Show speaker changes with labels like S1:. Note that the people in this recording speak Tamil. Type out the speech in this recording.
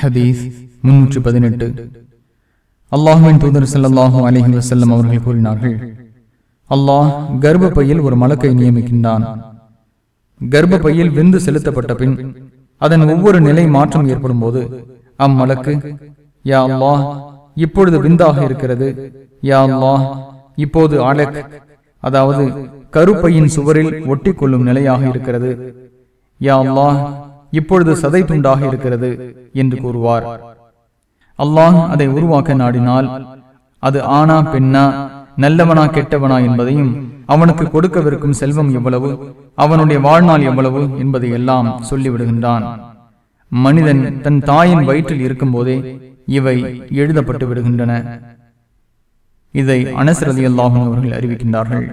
S1: ஹதீஸ் முன்னூற்று பதினெட்டு. அல்லாஹுவின் தூதர் ஸல்லல்லாஹு அலஹி வசல்லம் அவர்கள் கூறினார்கள் அல்லாஹ் கர்ப்பப்பையில் ஒரு மலக்கை நியமிக்கின்றான். கர்ப்பப்பையில் விந்து செலுத்தப்பட்ட பின் அதன் ஒவ்வொரு நிலை மாற்றம் ஏற்படும் போது அம்மலக்கு யா அல்லாஹ் இப்பொழுது விந்தாக இருக்கிறது. யா அல்லாஹ் இப்போது அலக் அதாவது கருப்பையின் சுவரில் ஒட்டி கொள்ளும் நிலையாக இருக்கிறது. யா அல்லாஹ் இப்பொழுது சதை துண்டாக இருக்கிறது என்று கூறுவார். அல்லாஹ் அதை உருவாக்க நாடினால் அது ஆனா பெண்ணா நல்லவனா கெட்டவனா என்பதையும் அவனுக்கு கொடுக்கவிருக்கும் செல்வம் எவ்வளவு அவனுடைய வாழ்நாள் எவ்வளவு என்பதை எல்லாம் சொல்லிவிடுகின்றான். மனிதன் தன் தாயின் வயிற்றில் இருக்கும் போதே இவை எழுதப்பட்டு விடுகின்றன. இதை அனசரதி அல்லாஹும் அவர்கள் அறிவிக்கின்றார்கள்.